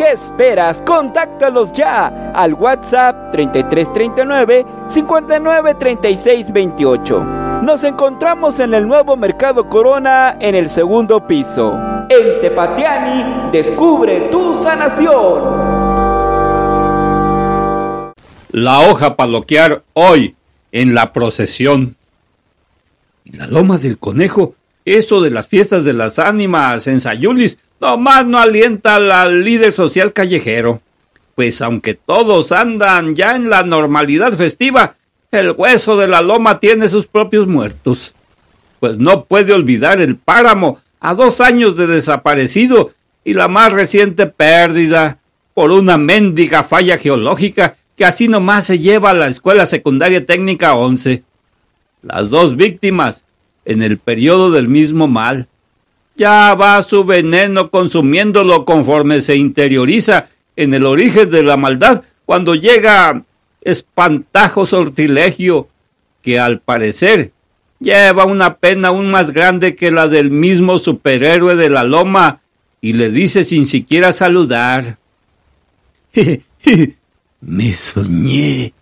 ¿Qué esperas? Contáctalos ya al WhatsApp 3339 593628. Nos encontramos en el nuevo Mercado Corona en el segundo piso. En Tepatiani, descubre tu sanación. La hoja paloquear hoy en la procesión. La loma del conejo, eso de las fiestas de las ánimas en Sayulis, nomás no alienta al líder social callejero. Pues aunque todos andan ya en la normalidad festiva, el hueso de la loma tiene sus propios muertos. Pues no puede olvidar el páramo a dos años de desaparecido y la más reciente pérdida por una mendiga falla geológica que así nomás se lleva a la Escuela Secundaria Técnica 11. Las dos víctimas en el periodo del mismo mal. Ya va su veneno consumiéndolo conforme se interioriza en el origen de la maldad cuando llega espantajo sortilegio que al parecer lleva una pena aún más grande que la del mismo superhéroe de la loma y le dice sin siquiera saludar. me soñé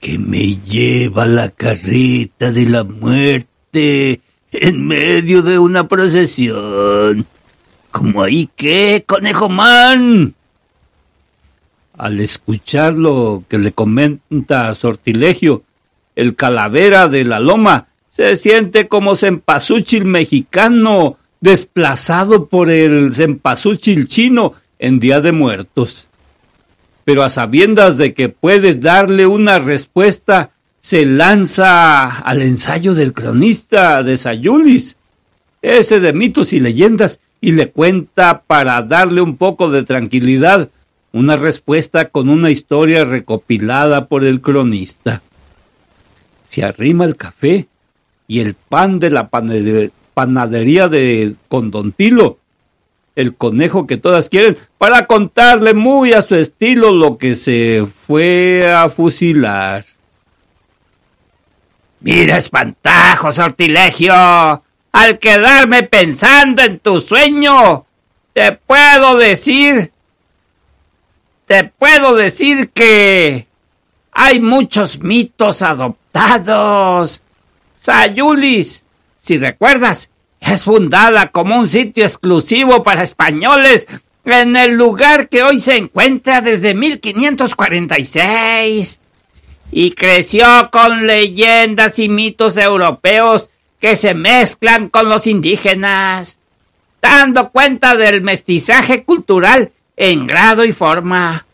que me lleva la carreta de la muerte en medio de una procesión. ¿Cómo ahí qué, conejo man? Al escuchar lo que le comenta a Sortilegio, el calavera de la loma se siente como cempasúchil mexicano desplazado por el cempasúchil chino en Día de Muertos. Pero a sabiendas de que puede darle una respuesta, se lanza al ensayo del cronista de Sayulis, ese de mitos y leyendas, y le cuenta para darle un poco de tranquilidad una respuesta con una historia recopilada por el cronista. Se arrima el café y el pan de la panadería de Condontilo, el conejo que todas quieren, para contarle muy a su estilo lo que se fue a fusilar. Mira, espantajo, sortilegio. Al quedarme pensando en tu sueño, te puedo decir te puedo decir que hay muchos mitos adoptados. Sayulis, si recuerdas, es fundada como un sitio exclusivo para españoles en el lugar que hoy se encuentra desde 1546 y creció con leyendas y mitos europeos que se mezclan con los indígenas, dando cuenta del mestizaje cultural en grado y forma.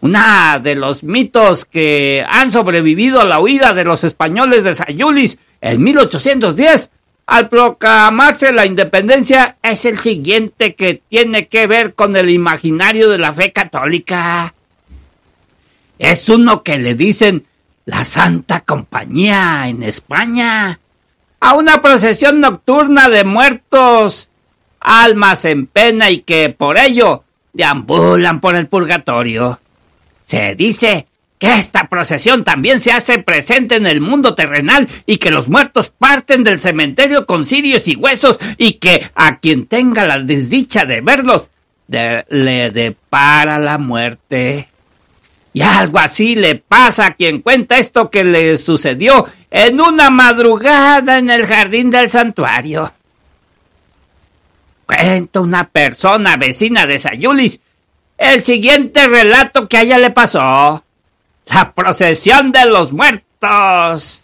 Una de los mitos que han sobrevivido a la huida de los españoles de Sayulis en 1810 al proclamarse la independencia es el siguiente que tiene que ver con el imaginario de la fe católica. Es uno que le dicen la Santa Compañía en España a una procesión nocturna de muertos, almas en pena y que por ello deambulan por el purgatorio. Se dice que esta procesión también se hace presente en el mundo terrenal y que los muertos parten del cementerio con cirios y huesos y que a quien tenga la desdicha de verlos le depara la muerte. Y algo así le pasa a quien cuenta esto que le sucedió en una madrugada en el jardín del santuario. Cuenta una persona vecina de Sayulis el siguiente relato que a ella le pasó. La procesión de los muertos.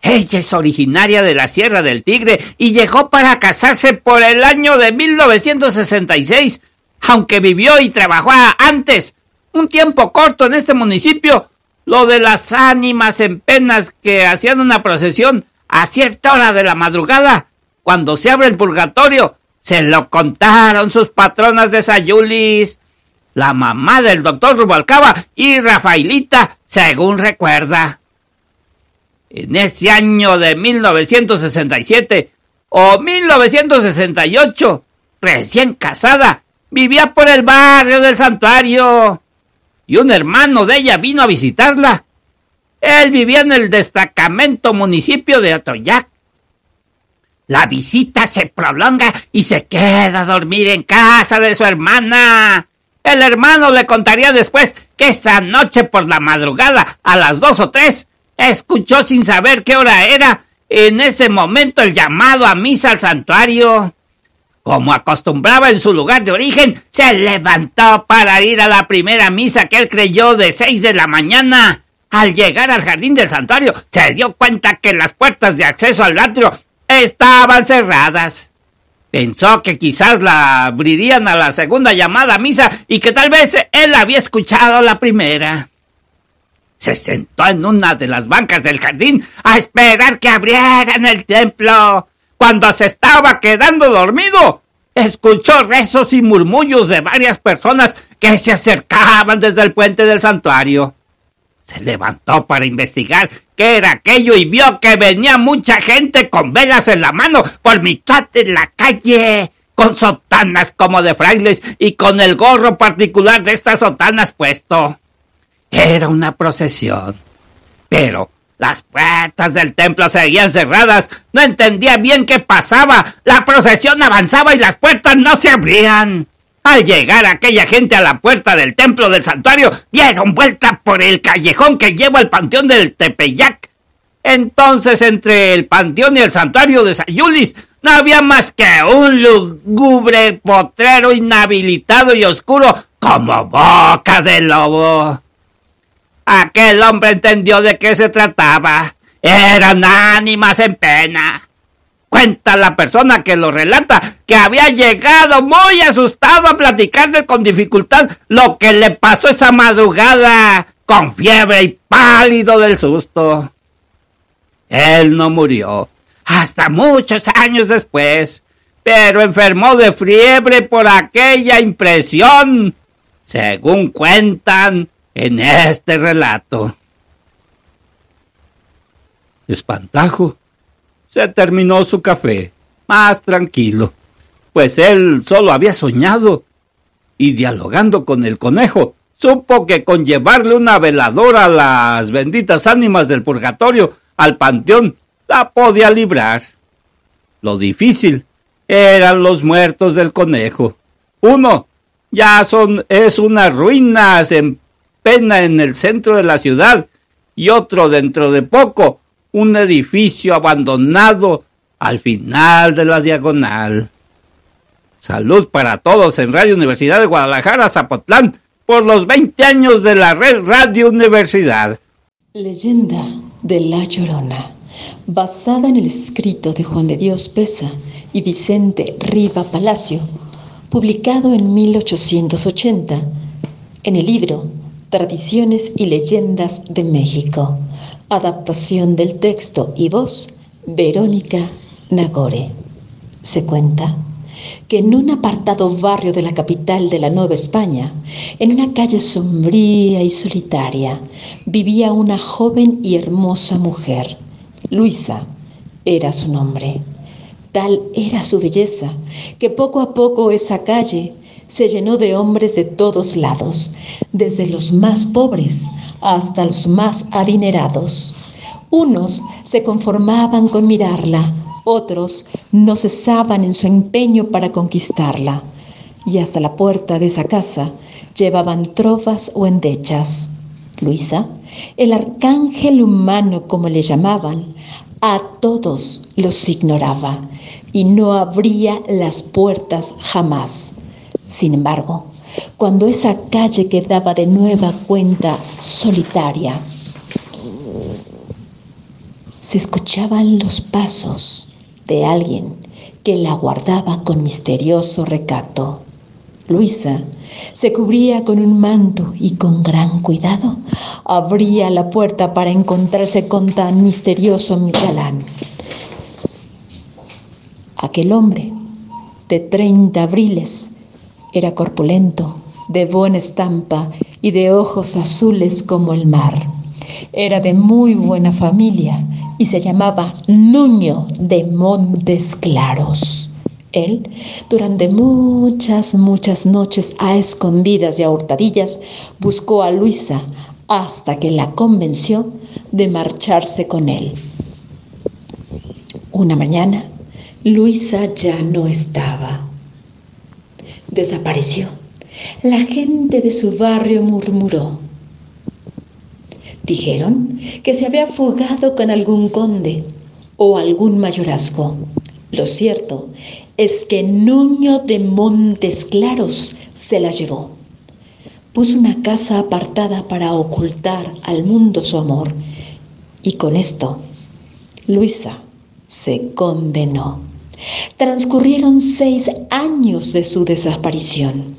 Ella es originaria de la Sierra del Tigre y llegó para casarse por el año de 1966, aunque vivió y trabajó antes, un tiempo corto en este municipio, lo de las ánimas en penas que hacían una procesión a cierta hora de la madrugada, cuando se abre el purgatorio, se lo contaron sus patronas de Sayulis la mamá del doctor Rubalcaba y Rafaelita, según recuerda. En ese año de 1967 o 1968, recién casada, vivía por el barrio del santuario y un hermano de ella vino a visitarla. Él vivía en el destacamento municipio de Atoyac. La visita se prolonga y se queda a dormir en casa de su hermana. El hermano le contaría después que esa noche por la madrugada, a las dos o tres, escuchó sin saber qué hora era en ese momento el llamado a misa al santuario. Como acostumbraba en su lugar de origen, se levantó para ir a la primera misa que él creyó de seis de la mañana. Al llegar al jardín del santuario, se dio cuenta que las puertas de acceso al atrio estaban cerradas. Pensó que quizás la abrirían a la segunda llamada a misa y que tal vez él había escuchado la primera. Se sentó en una de las bancas del jardín a esperar que abrieran el templo. Cuando se estaba quedando dormido, escuchó rezos y murmullos de varias personas que se acercaban desde el puente del santuario. Se levantó para investigar qué era aquello y vio que venía mucha gente con velas en la mano por mitad de la calle, con sotanas como de frailes y con el gorro particular de estas sotanas puesto. Era una procesión. Pero las puertas del templo seguían cerradas. No entendía bien qué pasaba. La procesión avanzaba y las puertas no se abrían. Al llegar aquella gente a la puerta del templo del santuario, dieron vuelta por el callejón que lleva al panteón del Tepeyac. Entonces, entre el panteón y el santuario de Sayulis, no había más que un lúgubre potrero inhabilitado y oscuro como boca de lobo. Aquel hombre entendió de qué se trataba. Eran ánimas en pena. Cuenta la persona que lo relata que había llegado muy asustado a platicarle con dificultad lo que le pasó esa madrugada, con fiebre y pálido del susto. Él no murió hasta muchos años después, pero enfermó de fiebre por aquella impresión, según cuentan en este relato. Espantajo se terminó su café, más tranquilo, pues él solo había soñado, y dialogando con el conejo, supo que con llevarle una veladora a las benditas ánimas del purgatorio al panteón, la podía librar. Lo difícil eran los muertos del conejo. Uno ya son es unas ruinas en pena en el centro de la ciudad y otro dentro de poco un edificio abandonado al final de la diagonal. Salud para todos en Radio Universidad de Guadalajara, Zapotlán, por los 20 años de la red Radio Universidad. Leyenda de La Llorona, basada en el escrito de Juan de Dios Pesa y Vicente Riva Palacio, publicado en 1880 en el libro Tradiciones y Leyendas de México Adaptación del texto y voz, Verónica Nagore. Se cuenta que en un apartado barrio de la capital de la Nueva España, en una calle sombría y solitaria, vivía una joven y hermosa mujer. Luisa era su nombre. Tal era su belleza que poco a poco esa calle se llenó de hombres de todos lados, desde los más pobres hasta los más adinerados. Unos se conformaban con mirarla, otros no cesaban en su empeño para conquistarla, y hasta la puerta de esa casa llevaban trovas o endechas. Luisa, el arcángel humano como le llamaban, a todos los ignoraba y no abría las puertas jamás. Sin embargo, cuando esa calle quedaba de nueva cuenta solitaria, se escuchaban los pasos de alguien que la guardaba con misterioso recato. Luisa se cubría con un manto y con gran cuidado abría la puerta para encontrarse con tan misterioso galán. Aquel hombre de treinta abriles era corpulento, de buena estampa y de ojos azules como el mar. Era de muy buena familia y se llamaba Nuño de Montes Claros. Él, durante muchas, muchas noches a escondidas y a hurtadillas, buscó a Luisa hasta que la convenció de marcharse con él. Una mañana, Luisa ya no estaba. Desapareció. La gente de su barrio murmuró. Dijeron que se había fugado con algún conde o algún mayorazgo. Lo cierto es que Nuño de Montes Claros se la llevó. Puso una casa apartada para ocultar al mundo su amor y con esto Luisa se condenó. Transcurrieron seis años de su desaparición.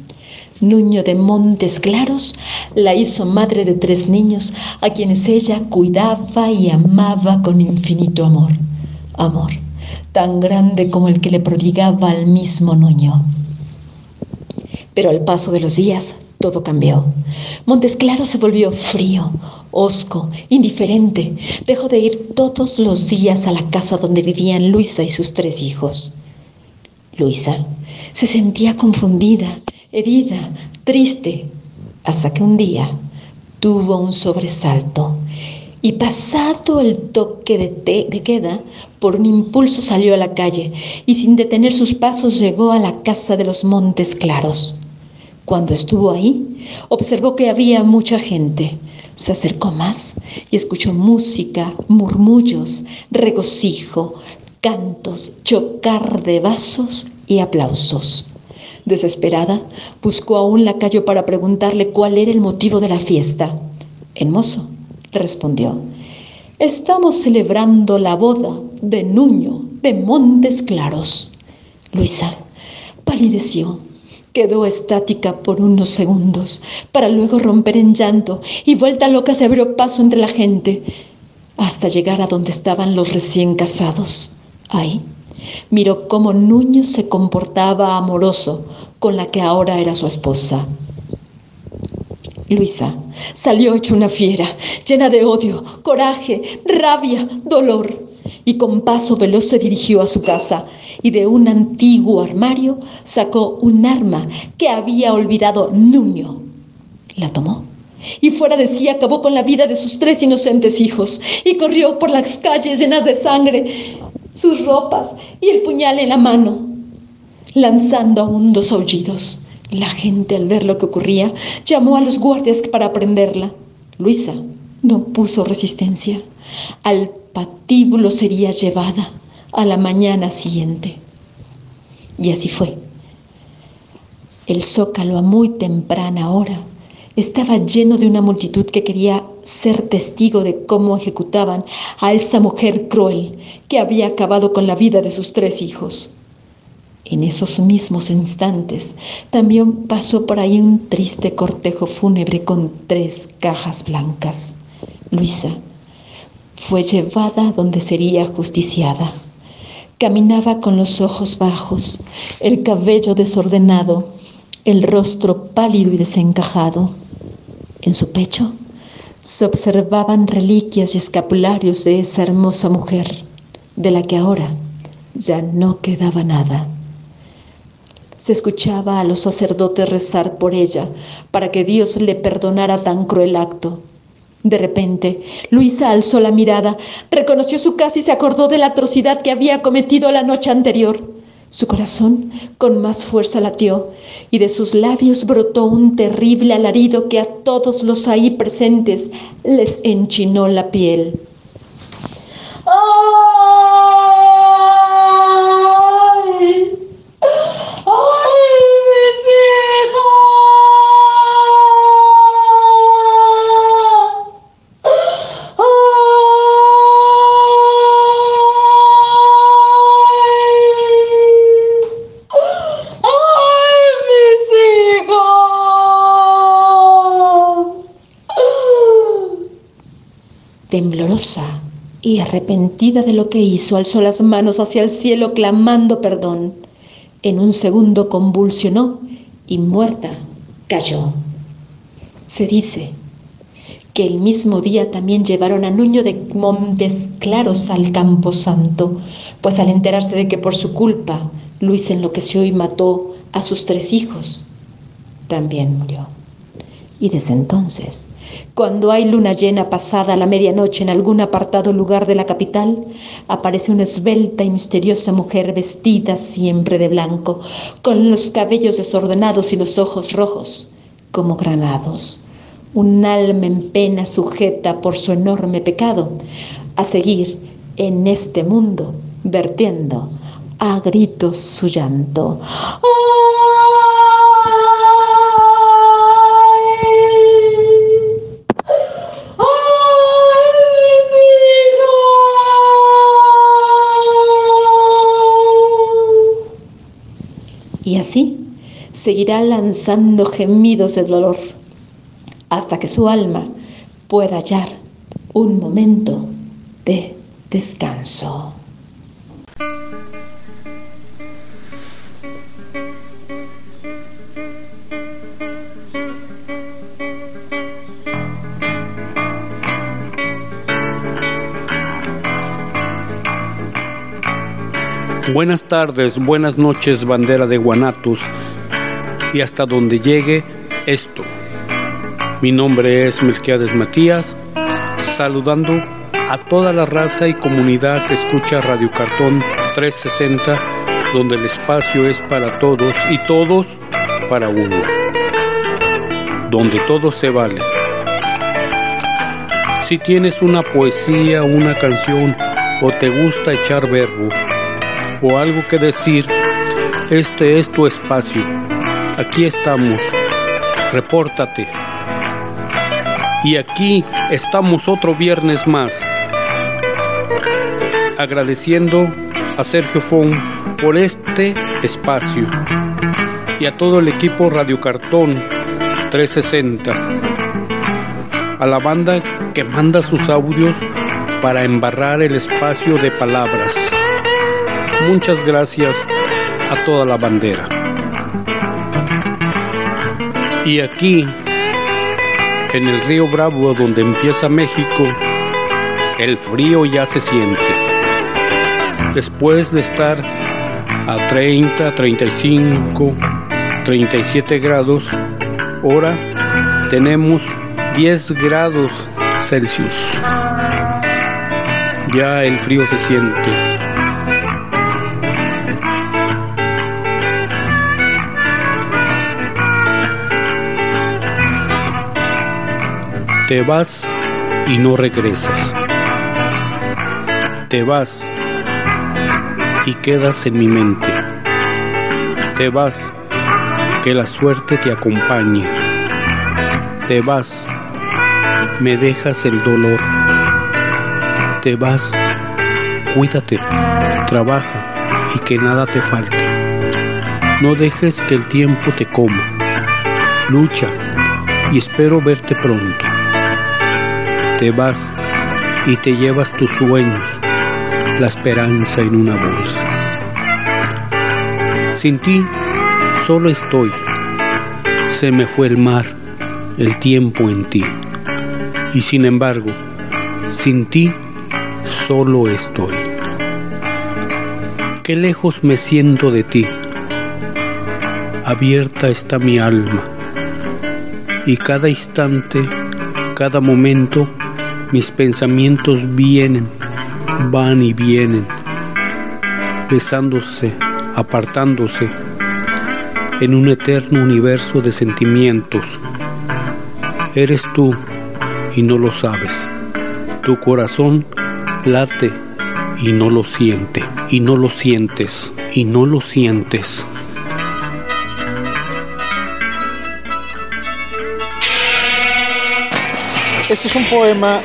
Nuño de Montes Claros la hizo madre de tres niños a quienes ella cuidaba y amaba con infinito amor. Amor tan grande como el que le prodigaba al mismo Nuño. Pero al paso de los días todo cambió. Montes Claros se volvió frío, hosco, indiferente. Dejó de ir todos los días a la casa donde vivían Luisa y sus tres hijos. Luisa se sentía confundida, herida, triste, hasta que un día tuvo un sobresalto y pasado el toque de, de, queda, por un impulso salió a la calle y sin detener sus pasos llegó a la casa de los Montes Claros. Cuando estuvo ahí, observó que había mucha gente. Se acercó más y escuchó música, murmullos, regocijo, cantos, chocar de vasos y aplausos. Desesperada, buscó a un lacayo para preguntarle cuál era el motivo de la fiesta. El mozo respondió, estamos celebrando la boda de Nuño de Montes Claros. Luisa palideció, quedó estática por unos segundos, para luego romper en llanto y vuelta loca se abrió paso entre la gente, hasta llegar a donde estaban los recién casados. Ahí miró cómo Nuño se comportaba amoroso con la que ahora era su esposa. Luisa salió hecha una fiera, llena de odio, coraje, rabia, dolor, y con paso veloz se dirigió a su casa y de un antiguo armario sacó un arma que había olvidado Nuño. La tomó y fuera de sí acabó con la vida de sus tres inocentes hijos y corrió por las calles llenas de sangre, sus ropas y el puñal en la mano, lanzando aún dos aullidos. La gente al ver lo que ocurría llamó a los guardias para prenderla. Luisa no puso resistencia. Al patíbulo sería llevada a la mañana siguiente. Y así fue. El zócalo a muy temprana hora estaba lleno de una multitud que quería ser testigo de cómo ejecutaban a esa mujer cruel que había acabado con la vida de sus tres hijos. En esos mismos instantes también pasó por ahí un triste cortejo fúnebre con tres cajas blancas. Luisa fue llevada donde sería justiciada. Caminaba con los ojos bajos, el cabello desordenado, el rostro pálido y desencajado. En su pecho se observaban reliquias y escapularios de esa hermosa mujer, de la que ahora ya no quedaba nada. Se escuchaba a los sacerdotes rezar por ella para que Dios le perdonara tan cruel acto. De repente, Luisa alzó la mirada, reconoció su casa y se acordó de la atrocidad que había cometido la noche anterior. Su corazón con más fuerza latió y de sus labios brotó un terrible alarido que a todos los ahí presentes les enchinó la piel. Y arrepentida de lo que hizo, alzó las manos hacia el cielo clamando perdón. En un segundo convulsionó y muerta cayó. Se dice que el mismo día también llevaron a Nuño de Montes Claros al Campo Santo, pues al enterarse de que por su culpa Luis enloqueció y mató a sus tres hijos, también murió. Y desde entonces cuando hay luna llena pasada a la medianoche en algún apartado lugar de la capital, aparece una esbelta y misteriosa mujer vestida siempre de blanco, con los cabellos desordenados y los ojos rojos como granados. Un alma en pena sujeta por su enorme pecado a seguir en este mundo vertiendo a gritos su llanto. Y así seguirá lanzando gemidos de dolor hasta que su alma pueda hallar un momento de descanso. Buenas tardes, buenas noches, bandera de Guanatos, y hasta donde llegue esto. Mi nombre es Melquiades Matías, saludando a toda la raza y comunidad que escucha Radio Cartón 360, donde el espacio es para todos y todos para uno, donde todo se vale. Si tienes una poesía, una canción o te gusta echar verbo, o algo que decir, este es tu espacio. Aquí estamos. Repórtate. Y aquí estamos otro viernes más. Agradeciendo a Sergio Fon por este espacio y a todo el equipo Radio Cartón 360. A la banda que manda sus audios para embarrar el espacio de palabras. Muchas gracias a toda la bandera. Y aquí, en el río Bravo, donde empieza México, el frío ya se siente. Después de estar a 30, 35, 37 grados, ahora tenemos 10 grados Celsius. Ya el frío se siente. Te vas y no regresas. Te vas y quedas en mi mente. Te vas, que la suerte te acompañe. Te vas, me dejas el dolor. Te vas, cuídate, trabaja y que nada te falte. No dejes que el tiempo te coma. Lucha y espero verte pronto te vas y te llevas tus sueños, la esperanza en una bolsa. Sin ti solo estoy, se me fue el mar, el tiempo en ti. Y sin embargo, sin ti solo estoy. Qué lejos me siento de ti. Abierta está mi alma y cada instante cada momento mis pensamientos vienen, van y vienen, besándose, apartándose en un eterno universo de sentimientos. Eres tú y no lo sabes. Tu corazón late y no lo siente, y no lo sientes, y no lo sientes. Este es un poema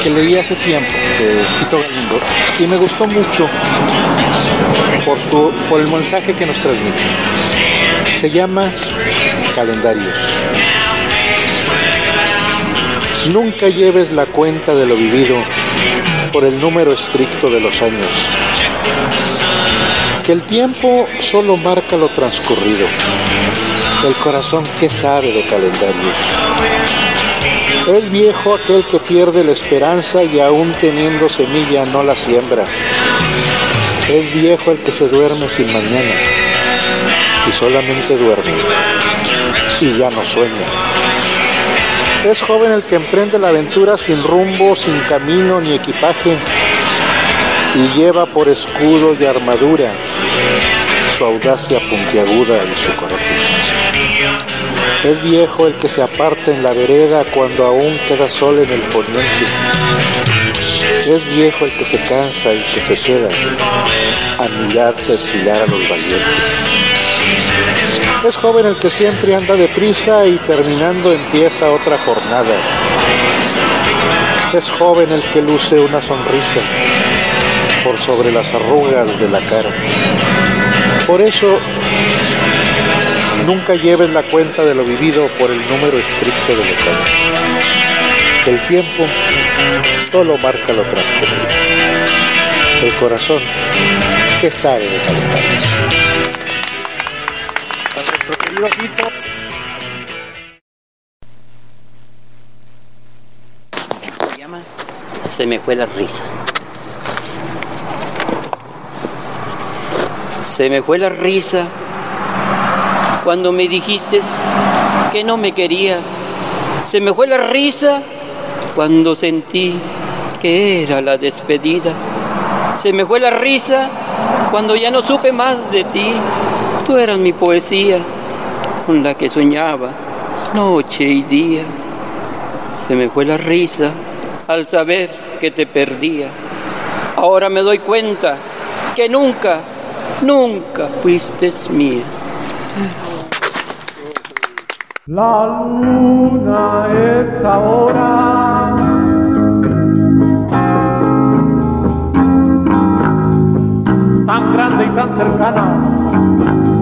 que leí hace tiempo de Cito Galindo y me gustó mucho por, su, por el mensaje que nos transmite. Se llama Calendarios. Nunca lleves la cuenta de lo vivido por el número estricto de los años. Que el tiempo solo marca lo transcurrido. El corazón que sabe de calendarios. Es viejo aquel que pierde la esperanza y aún teniendo semilla no la siembra. Es viejo el que se duerme sin mañana y solamente duerme y ya no sueña. Es joven el que emprende la aventura sin rumbo, sin camino ni equipaje y lleva por escudo y armadura su audacia puntiaguda y su coraje. Es viejo el que se aparta en la vereda cuando aún queda sol en el poniente. Es viejo el que se cansa y que se queda a mirar desfilar a los valientes. Es joven el que siempre anda deprisa y terminando empieza otra jornada. Es joven el que luce una sonrisa por sobre las arrugas de la cara. Por eso, nunca lleves la cuenta de lo vivido por el número estricto de los años. El tiempo solo marca lo transcurrido. El corazón, ¿qué sabe de calendarios? Se me fue la risa. Se me fue la risa cuando me dijiste que no me querías. Se me fue la risa cuando sentí que era la despedida. Se me fue la risa cuando ya no supe más de ti. Tú eras mi poesía con la que soñaba noche y día. Se me fue la risa al saber que te perdía. Ahora me doy cuenta que nunca, nunca fuiste mía. La luna es ahora. Tan grande y tan cercana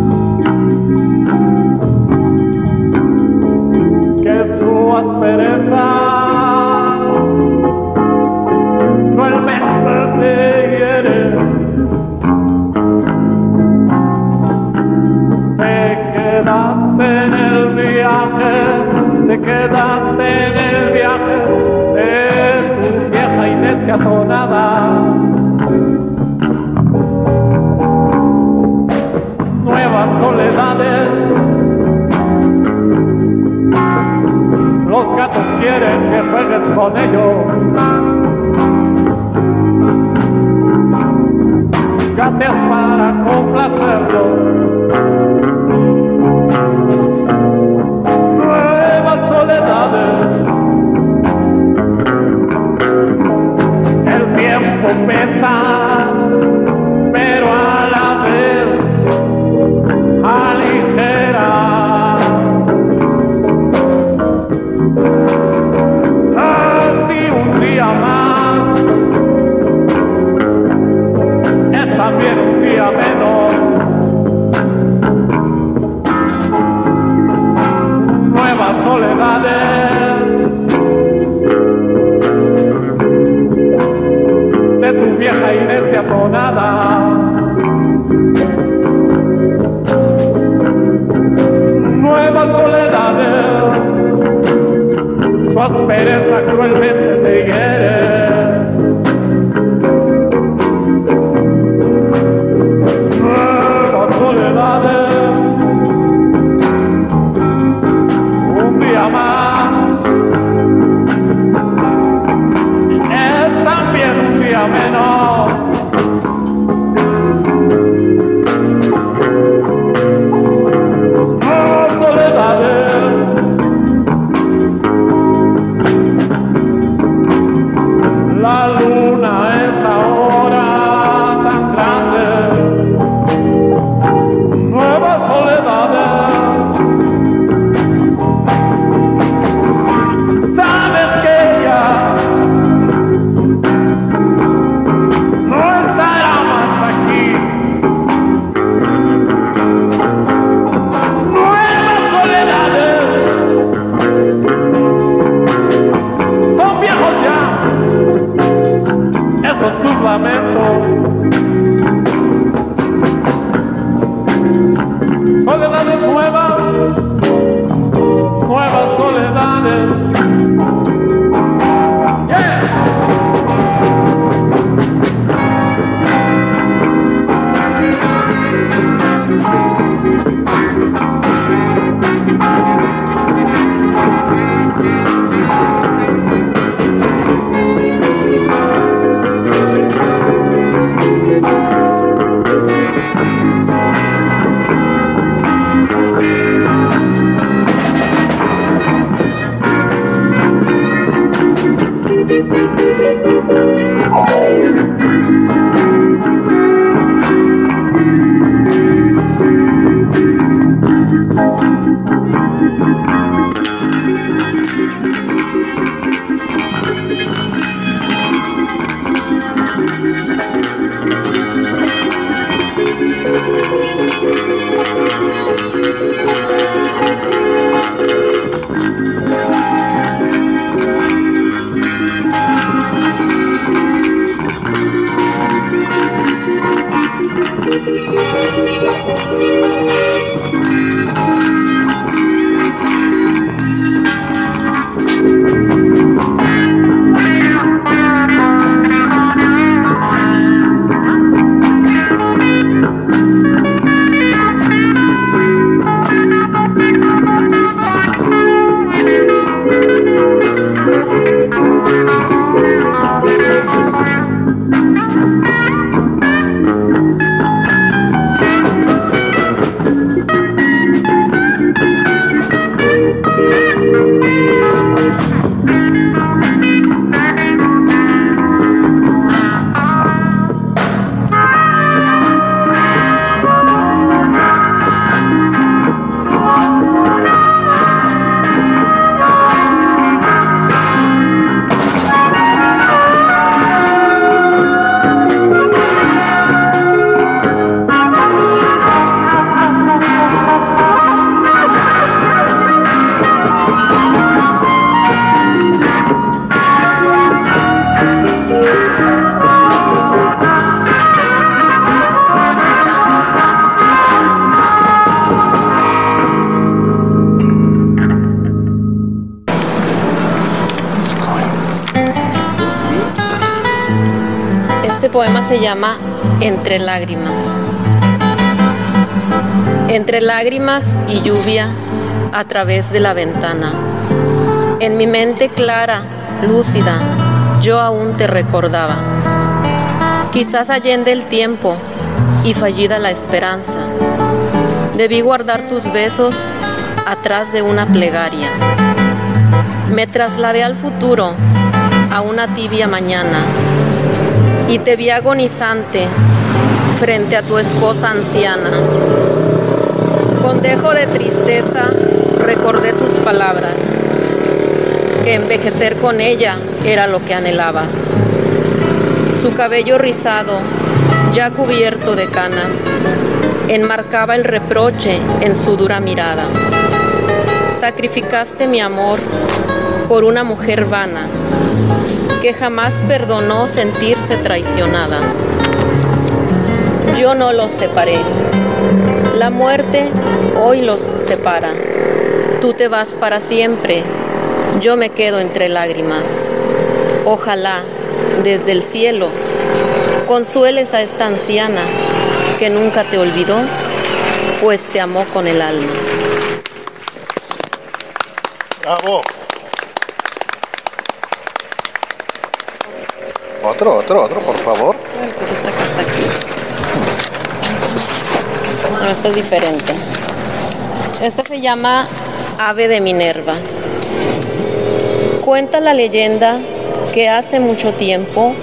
quieren que juegues con ellos. Gates para complacerlos. Nuevas soledades. El tiempo pesa, pero a De tu vieja iglesia tonada. Nuevas soledades, su aspereza cruelmente te coming. Entre lágrimas. Entre lágrimas y lluvia a través de la ventana. En mi mente clara, lúcida, yo aún te recordaba. Quizás allende el tiempo y fallida la esperanza. Debí guardar tus besos atrás de una plegaria. Me trasladé al futuro, a una tibia mañana y te vi agonizante frente a tu esposa anciana. Con dejo de tristeza recordé tus palabras, que envejecer con ella era lo que anhelabas. Su cabello rizado, ya cubierto de canas, enmarcaba el reproche en su dura mirada. Sacrificaste mi amor por una mujer vana que jamás perdonó sentirse traicionada. Yo no los separé. La muerte hoy los separa. Tú te vas para siempre. Yo me quedo entre lágrimas. Ojalá, desde el cielo, consueles a esta anciana que nunca te olvidó, pues te amó con el alma. Bravo. Otro, otro, otro, por favor. Pues esta que está aquí. Esta es diferente. Esta se llama Ave de Minerva. Cuenta la leyenda que hace mucho tiempo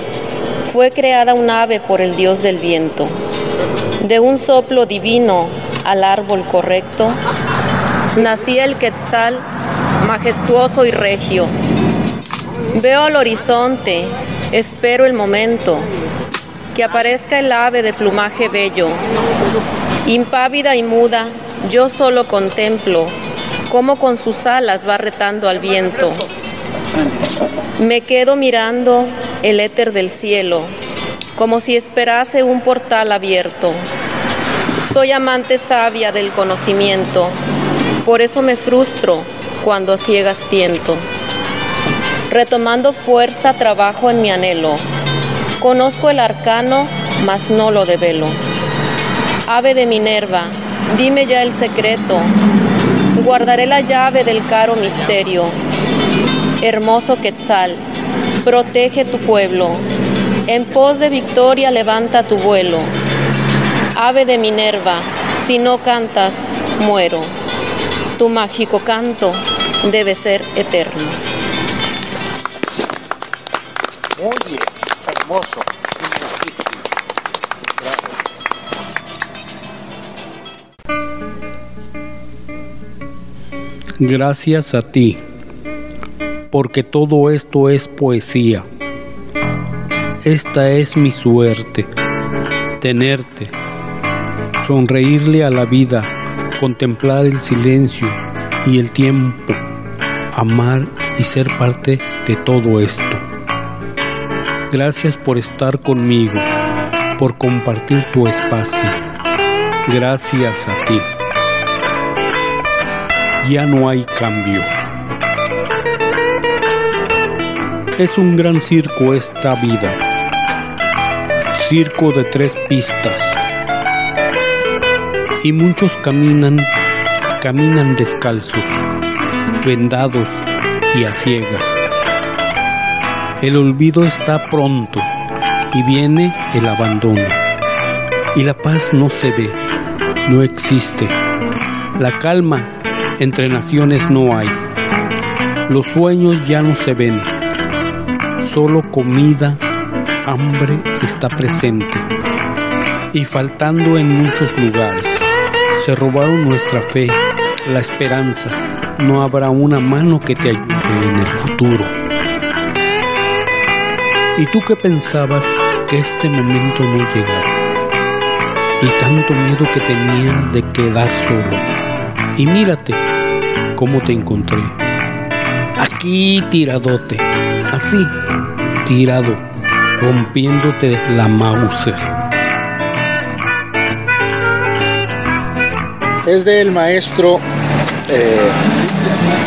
fue creada un ave por el dios del viento. De un soplo divino al árbol correcto, nacía el quetzal majestuoso y regio. Veo al horizonte Espero el momento que aparezca el ave de plumaje bello. Impávida y muda, yo solo contemplo cómo con sus alas va retando al viento. Me quedo mirando el éter del cielo, como si esperase un portal abierto. Soy amante sabia del conocimiento, por eso me frustro cuando ciegas tiento. Retomando fuerza, trabajo en mi anhelo. Conozco el arcano, mas no lo develo. Ave de Minerva, dime ya el secreto. Guardaré la llave del caro misterio. Hermoso Quetzal, protege tu pueblo. En pos de victoria levanta tu vuelo. Ave de Minerva, si no cantas, muero. Tu mágico canto debe ser eterno. Muy hermoso. Gracias a ti, porque todo esto es poesía. Esta es mi suerte, tenerte, sonreírle a la vida, contemplar el silencio y el tiempo, amar y ser parte de todo esto. Gracias por estar conmigo, por compartir tu espacio. Gracias a ti ya no hay cambios. Es un gran circo esta vida, circo de tres pistas. Y muchos caminan, caminan descalzos, vendados y a ciegas. El olvido está pronto y viene el abandono. Y la paz no se ve, no existe. La calma entre naciones no hay. Los sueños ya no se ven. Solo comida, hambre está presente. Y faltando en muchos lugares. Se robaron nuestra fe, la esperanza. No habrá una mano que te ayude en el futuro. ¿Y tú qué pensabas que este momento no llegara? Y tanto miedo que tenías de quedar solo. Y mírate, cómo te encontré. Aquí tiradote, así, tirado, rompiéndote la Mauser. Es del maestro eh,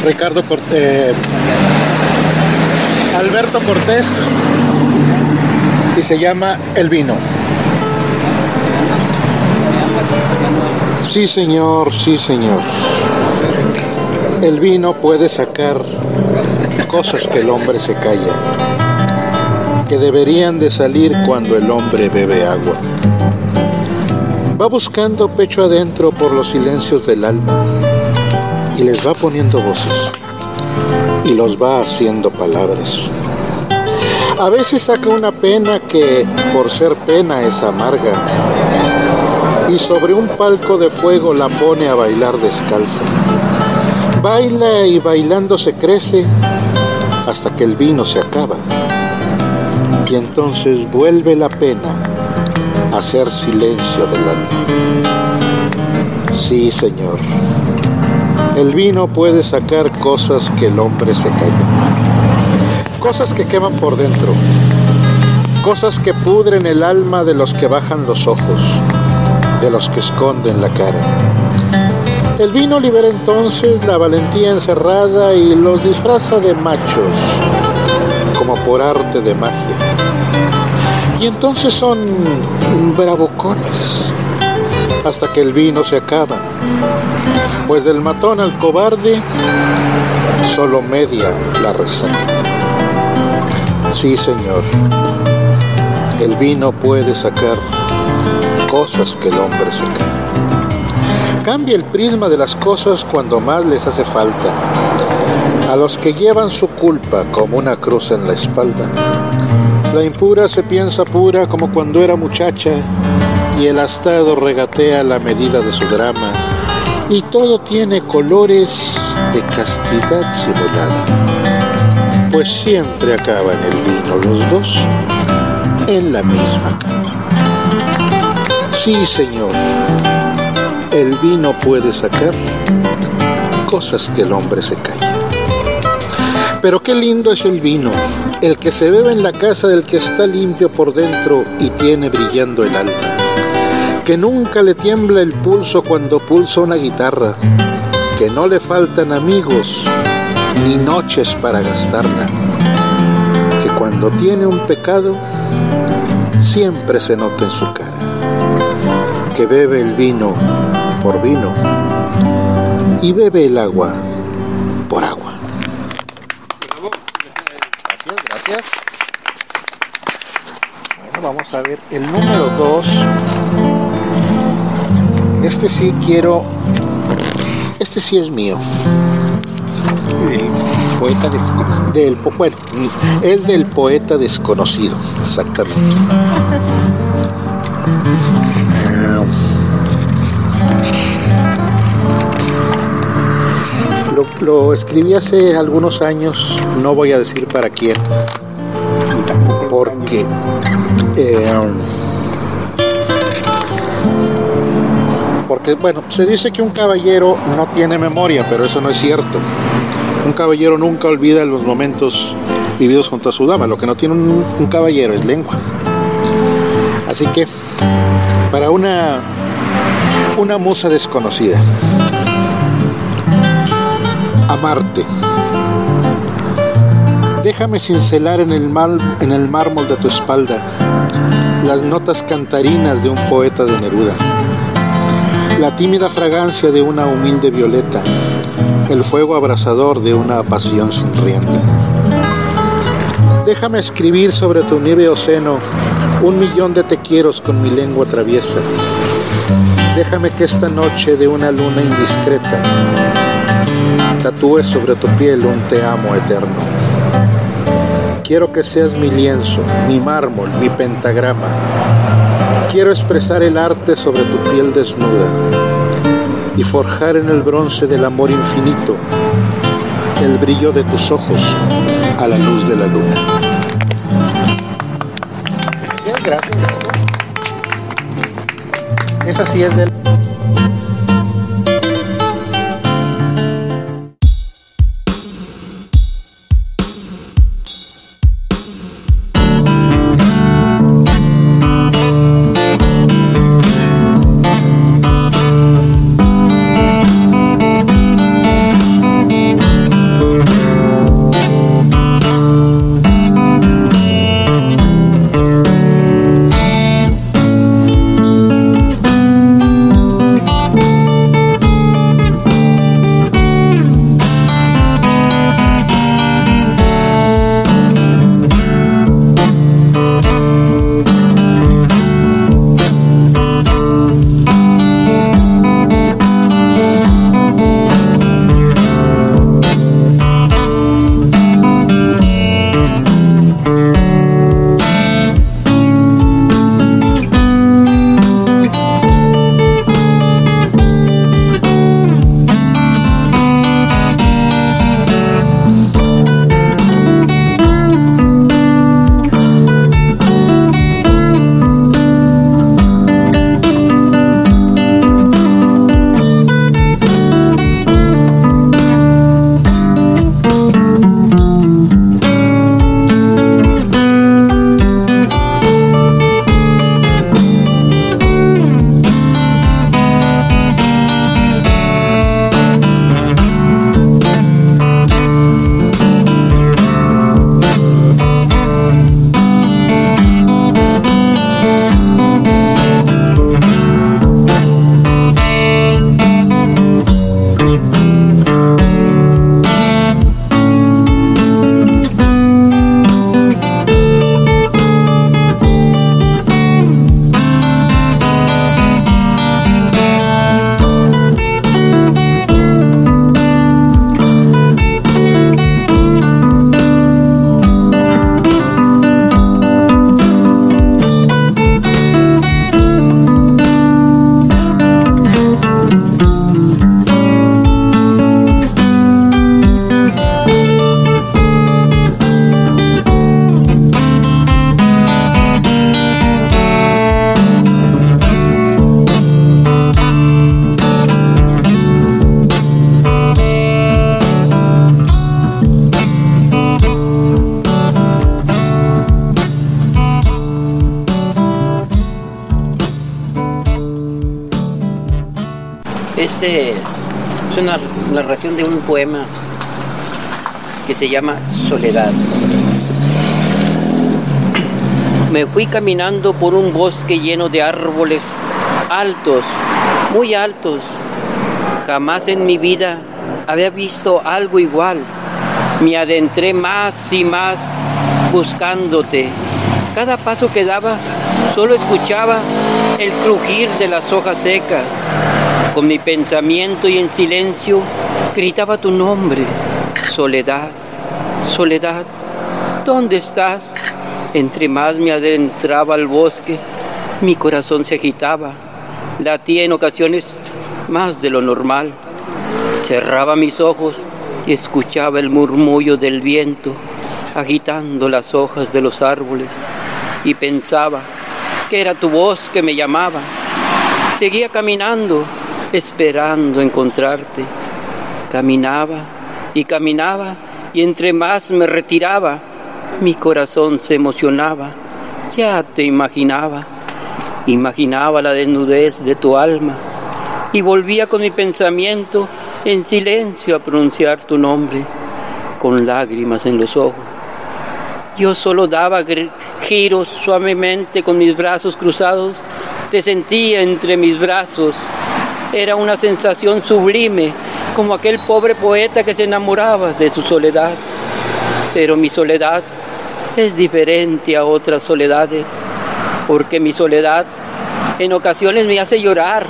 Ricardo Cortés, Alberto Cortés y se llama El vino. Sí, señor, sí, señor. El vino puede sacar cosas que el hombre se calla, que deberían de salir cuando el hombre bebe agua. Va buscando pecho adentro por los silencios del alma y les va poniendo voces y los va haciendo palabras. A veces saca una pena que por ser pena es amarga y sobre un palco de fuego la pone a bailar descalza. Baila y bailando se crece hasta que el vino se acaba. Y entonces vuelve la pena hacer silencio del alma. Sí, Señor. El vino puede sacar cosas que el hombre se calla. Cosas que queman por dentro. Cosas que pudren el alma de los que bajan los ojos, de los que esconden la cara el vino libera entonces la valentía encerrada y los disfraza de machos, como por arte de magia. Y entonces son bravucones, hasta que el vino se acaba. Pues del matón al cobarde, solo media la resaca. Sí, señor, el vino puede sacar cosas que el hombre cae. Cambia el prisma de las cosas cuando más les hace falta. A los que llevan su culpa como una cruz en la espalda. La impura se piensa pura como cuando era muchacha y el astado regatea la medida de su drama. Y todo tiene colores de castidad simulada. Pues siempre acaban el vino los dos en la misma cama. Sí, señor el vino puede sacar cosas que el hombre se calla. Pero qué lindo es el vino, el que se bebe en la casa del que está limpio por dentro y tiene brillando el alma. Que nunca le tiembla el pulso cuando pulsa una guitarra. Que no le faltan amigos ni noches para gastarla. Que cuando tiene un pecado, siempre se nota en su cara. Que bebe el vino por vino y bebe el agua por agua. Gracias, gracias. vamos a ver el número 2. Este sí quiero. Este sí es mío. El poeta desconocido. Del, bueno, es del poeta desconocido, exactamente. Lo, escribí hace algunos años, no voy a decir para quién, porque eh, porque bueno se dice que un caballero no tiene memoria pero eso no es cierto. Un caballero nunca olvida los momentos vividos junto a su dama. Lo que no tiene un, un caballero es lengua. Así que para una una musa desconocida amarte Déjame cincelar en el, mármol de tu espalda las notas cantarinas de un poeta de Neruda, la tímida fragancia de una humilde violeta, el fuego abrasador de una pasión sin rienda. Déjame escribir sobre tu níveo seno un millón de te quieros con mi lengua traviesa. Déjame que esta noche de una luna indiscreta tatúe sobre tu piel un te amo eterno. Quiero que seas mi lienzo, mi mármol, mi pentagrama. Quiero expresar el arte sobre tu piel desnuda y forjar en el bronce del amor infinito el brillo de tus ojos a la luz de la luna. Bien, gracias. Esa sí es del... Es una narración de un poema que se llama Soledad. Me fui caminando por un bosque lleno de árboles altos, muy altos. Jamás en mi vida había visto algo igual. Me adentré más y más buscándote Cada paso que daba solo escuchaba el crujir de las hojas secas. Con mi pensamiento y en silencio gritaba tu nombre. Soledad, soledad, ¿dónde estás? Entre más me adentraba al bosque, mi corazón se agitaba. Latía en ocasiones más de lo normal. Cerraba mis ojos y escuchaba el murmullo del viento agitando las hojas de los árboles y pensaba que era tu voz que me llamaba. Seguía caminando, esperando encontrarte. Caminaba y caminaba y entre más me retiraba, mi corazón se emocionaba. Ya te imaginaba, imaginaba la desnudez de tu alma y volvía con mi pensamiento en silencio a pronunciar tu nombre, con lágrimas en los ojos. Yo solo daba giros suavemente con mis brazos cruzados, te sentía entre mis brazos. Era una sensación sublime, como aquel pobre poeta que se enamoraba de su soledad. Pero mi soledad es diferente a otras soledades, porque mi soledad en ocasiones me hace llorar,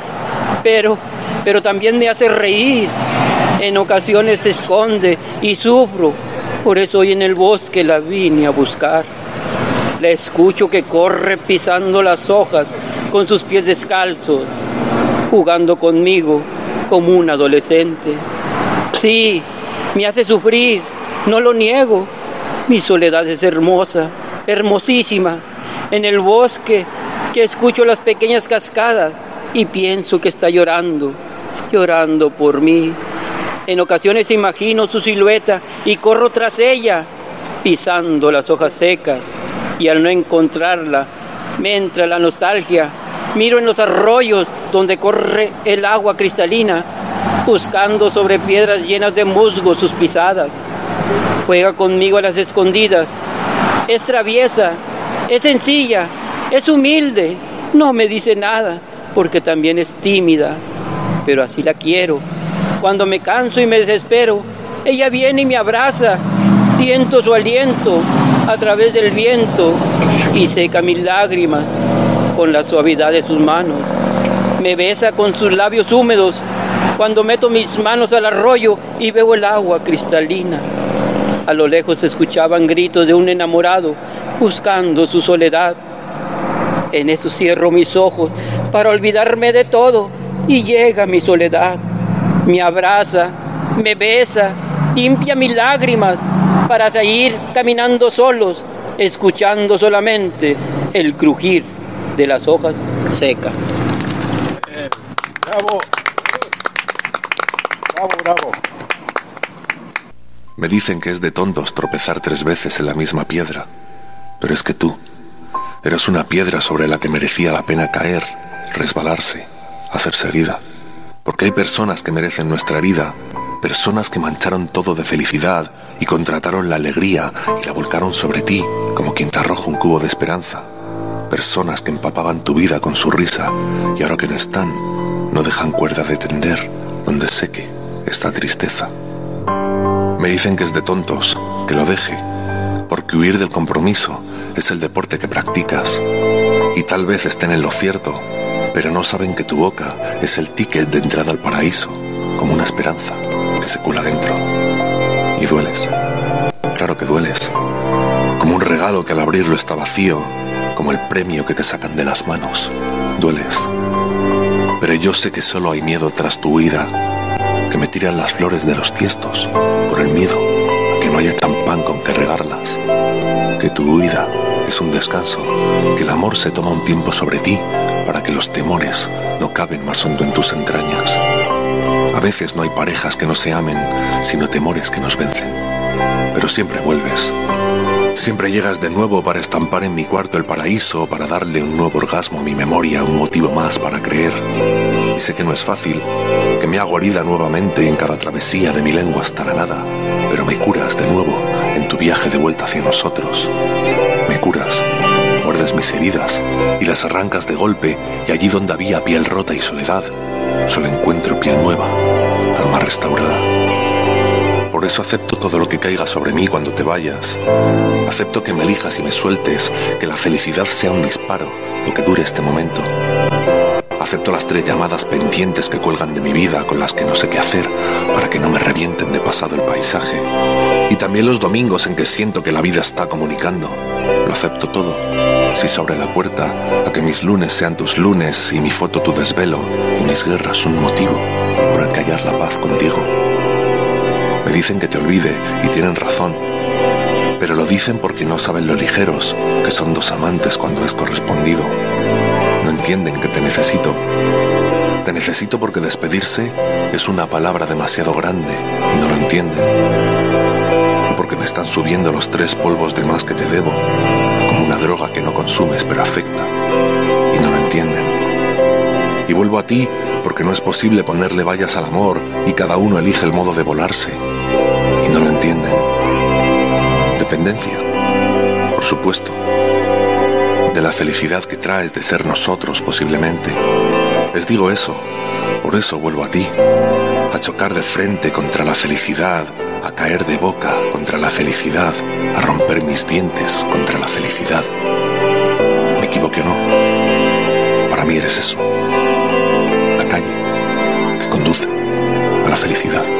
pero, pero también me hace reír. En ocasiones se esconde y sufro, por eso hoy en el bosque la vine a buscar. La escucho que corre pisando las hojas con sus pies descalzos, jugando conmigo como un adolescente. Sí, me hace sufrir, no lo niego. Mi soledad es hermosa, hermosísima. En el bosque que escucho las pequeñas cascadas y pienso que está llorando, llorando por mí. En ocasiones imagino su silueta y corro tras ella, pisando las hojas secas. Y al no encontrarla, me entra la nostalgia. Miro en los arroyos donde corre el agua cristalina, buscando sobre piedras llenas de musgo sus pisadas. Juega conmigo a las escondidas. Es traviesa, es sencilla, es humilde. No me dice nada, porque también es tímida. Pero así la quiero cuando me canso y me desespero, ella viene y me abraza. Siento su aliento a través del viento y seca mis lágrimas con la suavidad de sus manos. Me besa con sus labios húmedos cuando meto mis manos al arroyo y veo el agua cristalina. A lo lejos se escuchaban gritos de un enamorado buscando su soledad. En eso cierro mis ojos para olvidarme de todo y llega mi soledad me abraza, me besa, limpia mis lágrimas para seguir caminando solos, escuchando solamente el crujir de las hojas secas. Bravo. Bravo, bravo. Me dicen que es de tontos tropezar tres veces en la misma piedra, pero es que tú eres una piedra sobre la que merecía la pena caer, resbalarse, hacerse herida. Porque hay personas que merecen nuestra herida, personas que mancharon todo de felicidad y contrataron la alegría y la volcaron sobre ti como quien te arroja un cubo de esperanza. Personas que empapaban tu vida con su risa y ahora que no están, no dejan cuerda de tender donde seque esta tristeza. Me dicen que es de tontos, que lo deje, porque huir del compromiso es el deporte que practicas y tal vez estén en lo cierto pero no saben que tu boca es el ticket de entrada al paraíso, como una esperanza que se cula dentro. Y dueles. Claro que dueles. Como un regalo que al abrirlo está vacío, como el premio que te sacan de las manos. Dueles. Pero yo sé que solo hay miedo tras tu huida, que me tiran las flores de los tiestos por el miedo a que no haya champán con que regarlas. Que tu huida es un descanso, que el amor se toma un tiempo sobre ti para que los temores no caben más hondo en tus entrañas. A veces no hay parejas que no se amen, sino temores que nos vencen. Pero siempre vuelves. Siempre llegas de nuevo para estampar en mi cuarto el paraíso, para darle un nuevo orgasmo a mi memoria, un motivo más para creer. Y sé que no es fácil, que me hago herida nuevamente en cada travesía de mi lengua hasta la nada, pero me curas de nuevo en tu viaje de vuelta hacia nosotros curas, muerdes mis heridas y las arrancas de golpe y allí donde había piel rota y soledad, solo encuentro piel nueva, alma restaurada. Por eso acepto todo lo que caiga sobre mí cuando te vayas. Acepto que me elijas y me sueltes, que la felicidad sea un disparo, lo que dure este momento. Acepto las tres llamadas pendientes que cuelgan de mi vida con las que no sé qué hacer para que no me revienten de pasado el paisaje. Y también los domingos en que siento que la vida está comunicando. Lo acepto todo. Si sobre la puerta a que mis lunes sean tus lunes y mi foto tu desvelo y mis guerras un motivo que hallar la paz contigo. Me dicen que te olvide y tienen razón. Pero lo dicen porque no saben lo ligeros que son dos amantes cuando es correspondido no entienden que te necesito. Te necesito porque despedirse es una palabra demasiado grande y no lo entienden. O porque me están subiendo los tres polvos de más que te debo, como una droga que no consumes pero afecta, y no lo entienden. Y vuelvo a ti porque no es posible ponerle vallas al amor y cada uno elige el modo de volarse, y no lo entienden. Dependencia, por supuesto de la felicidad que traes de ser nosotros posiblemente. Les digo eso, por eso vuelvo a ti, a chocar de frente contra la felicidad, a caer de boca contra la felicidad, a romper mis dientes contra la felicidad. ¿Me equivoqué o no? Para mí eres eso, la calle que conduce a la felicidad.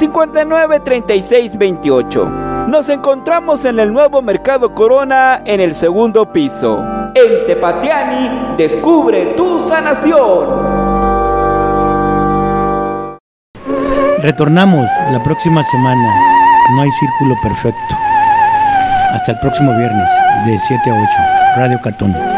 593628. Nos encontramos en el nuevo Mercado Corona en el segundo piso. En Tepatiani, descubre tu sanación. Retornamos la próxima semana. No hay círculo perfecto. Hasta el próximo viernes de 7 a 8. Radio Catón.